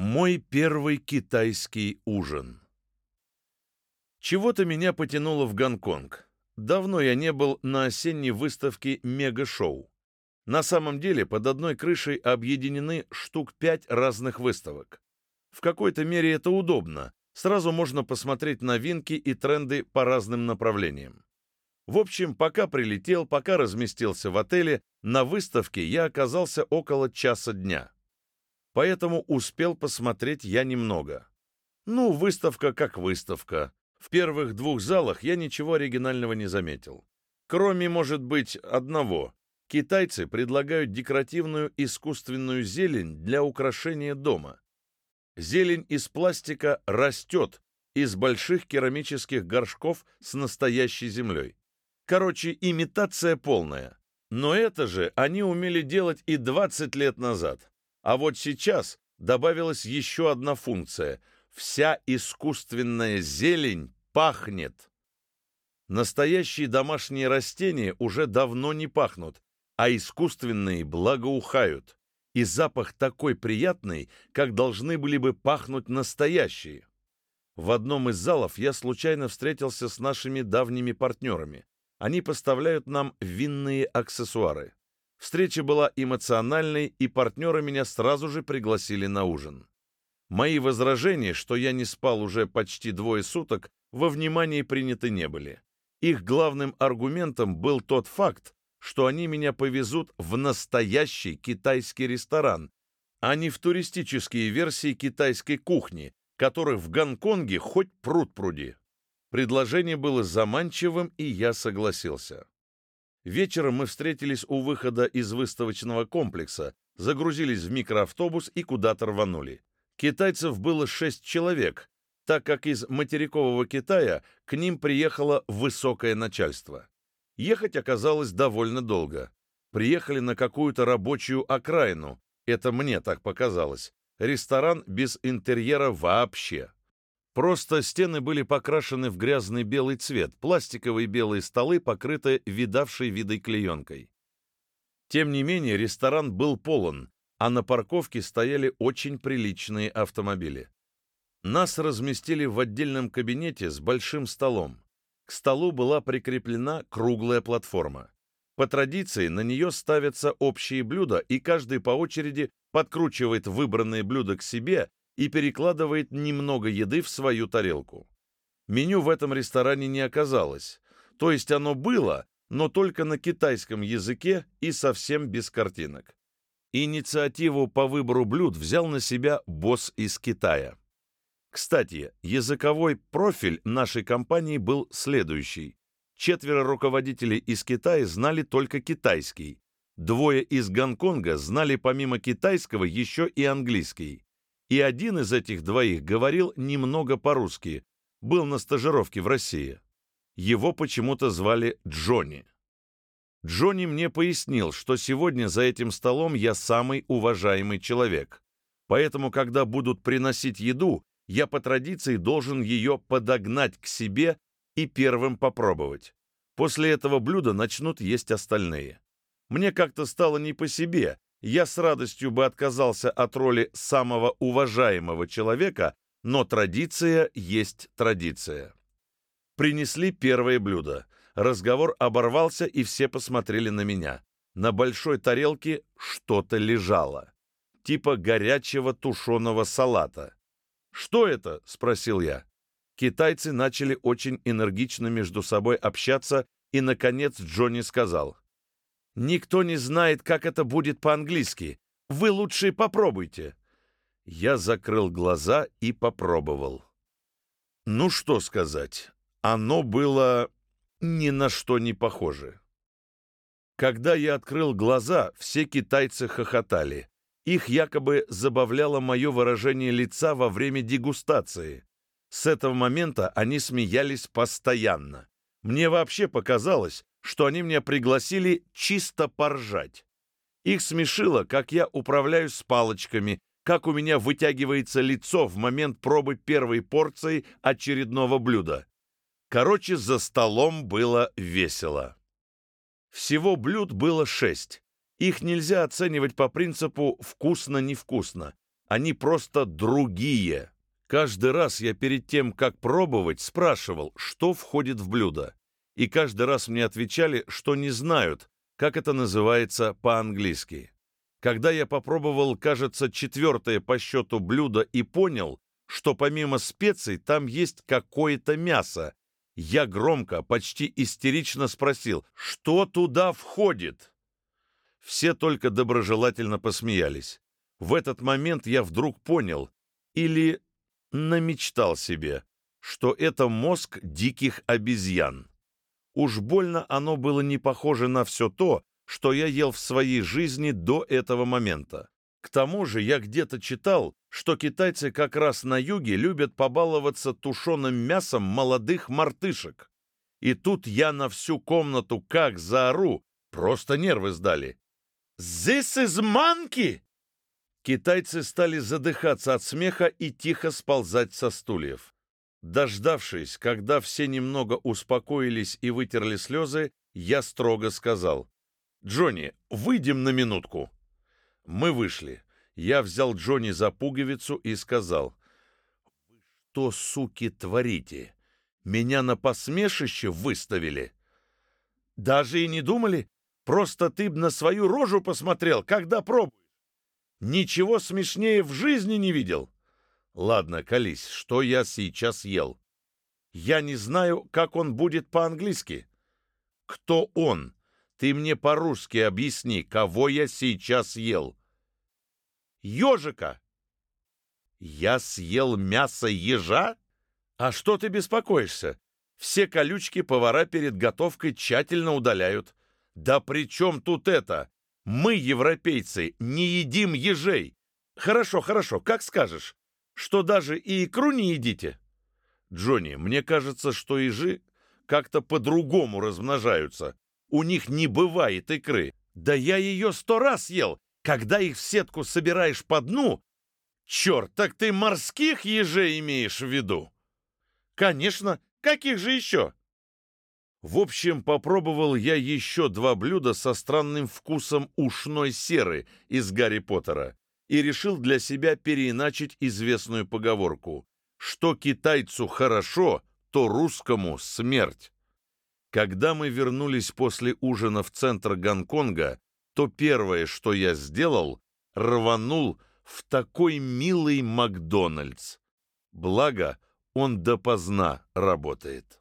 Мой первый китайский ужин. Чего-то меня потянуло в Гонконг. Давно я не был на осенней выставке «Мега-шоу». На самом деле под одной крышей объединены штук пять разных выставок. В какой-то мере это удобно. Сразу можно посмотреть новинки и тренды по разным направлениям. В общем, пока прилетел, пока разместился в отеле, на выставке я оказался около часа дня поэтому успел посмотреть я немного. Ну, выставка как выставка. В первых двух залах я ничего оригинального не заметил. Кроме, может быть, одного. Китайцы предлагают декоративную искусственную зелень для украшения дома. Зелень из пластика растет из больших керамических горшков с настоящей землей. Короче, имитация полная. Но это же они умели делать и 20 лет назад. А вот сейчас добавилась еще одна функция. Вся искусственная зелень пахнет. Настоящие домашние растения уже давно не пахнут, а искусственные благоухают. И запах такой приятный, как должны были бы пахнуть настоящие. В одном из залов я случайно встретился с нашими давними партнерами. Они поставляют нам винные аксессуары. Встреча была эмоциональной, и партнеры меня сразу же пригласили на ужин. Мои возражения, что я не спал уже почти двое суток, во внимании приняты не были. Их главным аргументом был тот факт, что они меня повезут в настоящий китайский ресторан, а не в туристические версии китайской кухни, которых в Гонконге хоть пруд пруди. Предложение было заманчивым, и я согласился. Вечером мы встретились у выхода из выставочного комплекса, загрузились в микроавтобус и куда-то рванули. Китайцев было шесть человек, так как из материкового Китая к ним приехало высокое начальство. Ехать оказалось довольно долго. Приехали на какую-то рабочую окраину, это мне так показалось. Ресторан без интерьера вообще. Просто стены были покрашены в грязный белый цвет, пластиковые белые столы покрыты видавшей видой клеенкой. Тем не менее, ресторан был полон, а на парковке стояли очень приличные автомобили. Нас разместили в отдельном кабинете с большим столом. К столу была прикреплена круглая платформа. По традиции на нее ставятся общие блюда, и каждый по очереди подкручивает выбранное блюдо к себе и перекладывает немного еды в свою тарелку. Меню в этом ресторане не оказалось, то есть оно было, но только на китайском языке и совсем без картинок. Инициативу по выбору блюд взял на себя босс из Китая. Кстати, языковой профиль нашей компании был следующий. Четверо руководителей из Китая знали только китайский. Двое из Гонконга знали помимо китайского еще и английский и один из этих двоих говорил немного по-русски, был на стажировке в России. Его почему-то звали Джонни. Джонни мне пояснил, что сегодня за этим столом я самый уважаемый человек. Поэтому, когда будут приносить еду, я по традиции должен ее подогнать к себе и первым попробовать. После этого блюда начнут есть остальные. Мне как-то стало не по себе, я с радостью бы отказался от роли самого уважаемого человека, но традиция есть традиция. Принесли первое блюдо. Разговор оборвался, и все посмотрели на меня. На большой тарелке что-то лежало. Типа горячего тушеного салата. «Что это?» — спросил я. Китайцы начали очень энергично между собой общаться, и, наконец, Джонни сказал — Никто не знает, как это будет по-английски. Вы лучше попробуйте». Я закрыл глаза и попробовал. Ну что сказать, оно было ни на что не похоже. Когда я открыл глаза, все китайцы хохотали. Их якобы забавляло мое выражение лица во время дегустации. С этого момента они смеялись постоянно. Мне вообще показалось, что они меня пригласили чисто поржать. Их смешило, как я управляюсь с палочками, как у меня вытягивается лицо в момент пробы первой порции очередного блюда. Короче, за столом было весело. Всего блюд было шесть. Их нельзя оценивать по принципу «вкусно-невкусно». Они просто другие. Каждый раз я перед тем, как пробовать, спрашивал, что входит в блюдо. И каждый раз мне отвечали, что не знают, как это называется по-английски. Когда я попробовал, кажется, четвертое по счету блюдо и понял, что помимо специй там есть какое-то мясо, я громко, почти истерично спросил, что туда входит? Все только доброжелательно посмеялись. В этот момент я вдруг понял, или намечтал себе, что это мозг диких обезьян. Уж больно оно было не похоже на все то, что я ел в своей жизни до этого момента. К тому же я где-то читал, что китайцы как раз на юге любят побаловаться тушеным мясом молодых мартышек. И тут я на всю комнату как заору, просто нервы сдали. «This is monkey!» Китайцы стали задыхаться от смеха и тихо сползать со стульев. Дождавшись, когда все немного успокоились и вытерли слезы, я строго сказал. «Джонни, выйдем на минутку». Мы вышли. Я взял Джонни за пуговицу и сказал. «Вы что, суки, творите? Меня на посмешище выставили?» «Даже и не думали? Просто ты б на свою рожу посмотрел, когда пробуешь. Ничего смешнее в жизни не видел». «Ладно, колись, что я сейчас ел?» «Я не знаю, как он будет по-английски». «Кто он?» Ты мне по-русски объясни, кого я сейчас ел. Ежика. Я съел мясо ежа? А что ты беспокоишься? Все колючки повара перед готовкой тщательно удаляют. Да при чем тут это? Мы, европейцы, не едим ежей. Хорошо, хорошо, как скажешь. Что даже и икру не едите? Джонни, мне кажется, что ежи как-то по-другому размножаются. У них не бывает икры. Да я ее сто раз ел. Когда их в сетку собираешь по дну... Черт, так ты морских ежей имеешь в виду? Конечно, каких же еще? В общем, попробовал я еще два блюда со странным вкусом ушной серы из Гарри Поттера и решил для себя переиначить известную поговорку «Что китайцу хорошо, то русскому смерть». Когда мы вернулись после ужина в центр Гонконга, то первое, что я сделал, рванул в такой милый Макдональдс. Благо, он допоздна работает.